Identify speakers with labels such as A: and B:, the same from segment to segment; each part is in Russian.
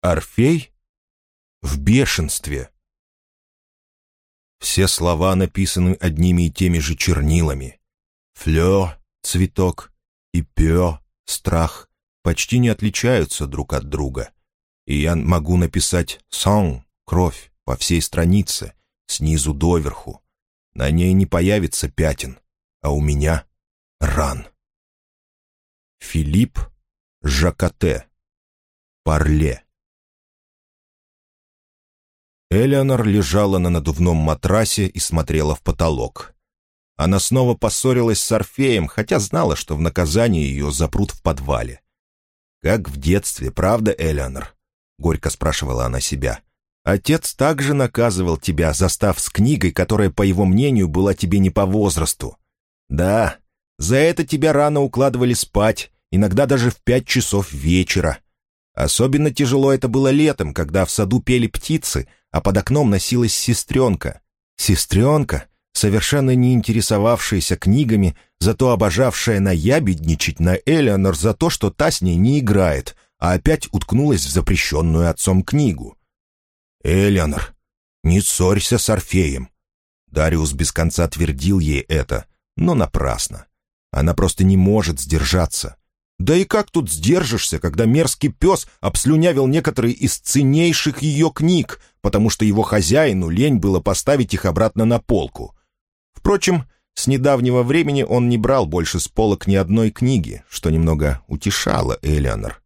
A: Орфей в бешенстве. Все слова написаны одними и теми же чернилами. «Флёр» — цветок, и «пё» — страх почти не отличаются друг от друга. И я могу написать «сон» — кровь по всей странице, снизу доверху. На ней не появится пятен, а у меня — ран. Филипп Жакоте. Парле. Элеонор лежала на надувном матрасе и смотрела в потолок. Она снова поссорилась с Орфеем, хотя знала, что в наказание ее запрут в подвале. «Как в детстве, правда, Элеонор?» — горько спрашивала она себя. «Отец также наказывал тебя, застав с книгой, которая, по его мнению, была тебе не по возрасту. Да, за это тебя рано укладывали спать, иногда даже в пять часов вечера. Особенно тяжело это было летом, когда в саду пели птицы, а под окном носилась сестренка. Сестренка, совершенно не интересовавшаяся книгами, зато обожавшая наябедничать на Элеонор за то, что та с ней не играет, а опять уткнулась в запрещенную отцом книгу. «Элеонор, не ссорься с Орфеем!» Дариус без конца твердил ей это, но напрасно. Она просто не может сдержаться. Да и как тут сдержишься, когда мерзкий пес обслюнявил некоторые из ценнейших ее книг, потому что его хозяину лень было поставить их обратно на полку? Впрочем, с недавнего времени он не брал больше с полок ни одной книги, что немного утешало Элеонор.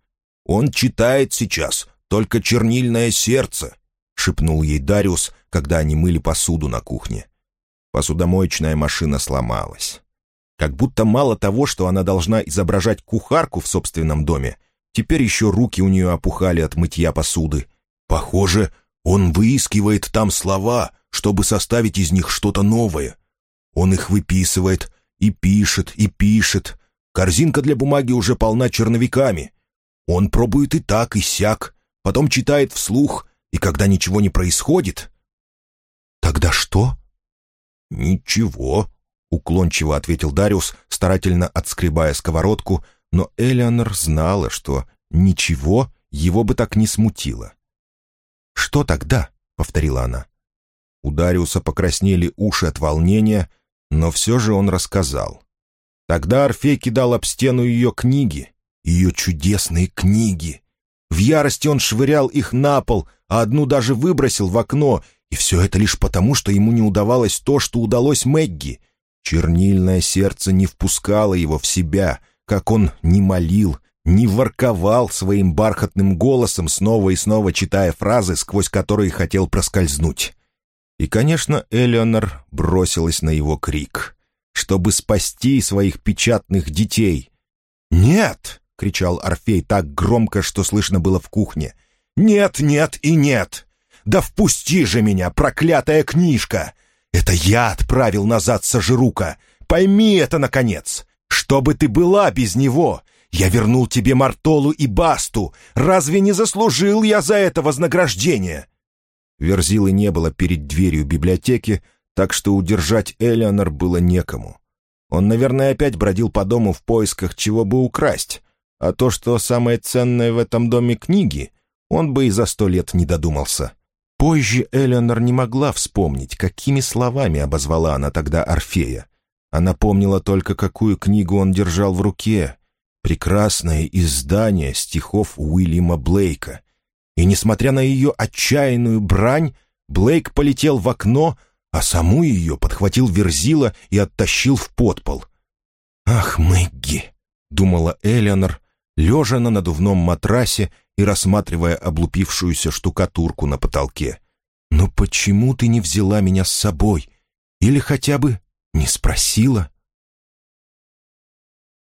A: «Он читает сейчас только чернильное сердце», — шепнул ей Дариус, когда они мыли посуду на кухне. Посудомоечная машина сломалась. Как будто мало того, что она должна изображать кухарку в собственном доме, теперь еще руки у нее опухали от мытья посуды. Похоже, он выискивает там слова, чтобы составить из них что-то новое. Он их выписывает и пишет, и пишет. Корзинка для бумаги уже полна черновиками. Он пробует и так, и сяк, потом читает вслух, и когда ничего не происходит... «Тогда что?» «Ничего», — уклончиво ответил Дариус, старательно отскребая сковородку, но Элеонор знала, что ничего его бы так не смутило. «Что тогда?» — повторила она. У Дариуса покраснели уши от волнения, но все же он рассказал. Тогда Орфей кидал об стену ее книги, ее чудесные книги. В ярости он швырял их на пол, а одну даже выбросил в окно, и все это лишь потому, что ему не удавалось то, что удалось Мэгги — Чернильное сердце не впускало его в себя, как он не молил, не ворковал своим бархатным голосом, снова и снова читая фразы, сквозь которые хотел проскользнуть. И, конечно, Элеонор бросилась на его крик, чтобы спасти своих печатных детей. «Нет!» — кричал Орфей так громко, что слышно было в кухне. «Нет, нет и нет! Да впусти же меня, проклятая книжка! Это я отправил назад Сажирука. Пойми это, наконец. Что бы ты была без него? Я вернул тебе Мартолу и Басту. Разве не заслужил я за это вознаграждение?» Верзилы не было перед дверью библиотеки, так что удержать Элеонор было некому. Он, наверное, опять бродил по дому в поисках чего бы украсть, а то, что самое ценное в этом доме книги, он бы и за сто лет не додумался. Позже Элеонор не могла вспомнить, какими словами обозвала она тогда Орфея. Она помнила только, какую книгу он держал в руке. Прекрасное издание стихов Уильяма Блейка. И, несмотря на ее отчаянную брань, Блейк полетел в окно, а саму ее подхватил Верзила и оттащил в подпол. «Ах, Мэгги!» — думала Элеонор, лежа на надувном матрасе и рассматривая облупившуюся штукатурку на потолке. «Но почему ты не взяла меня с собой? Или хотя бы не спросила?»